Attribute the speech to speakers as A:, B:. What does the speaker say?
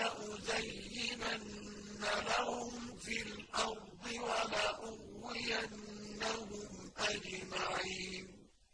A: لَأُزَيِّنَنَّ لَهُمْ فِي الْأَرْضِ وَلَأُغْوِيَنَّهُمْ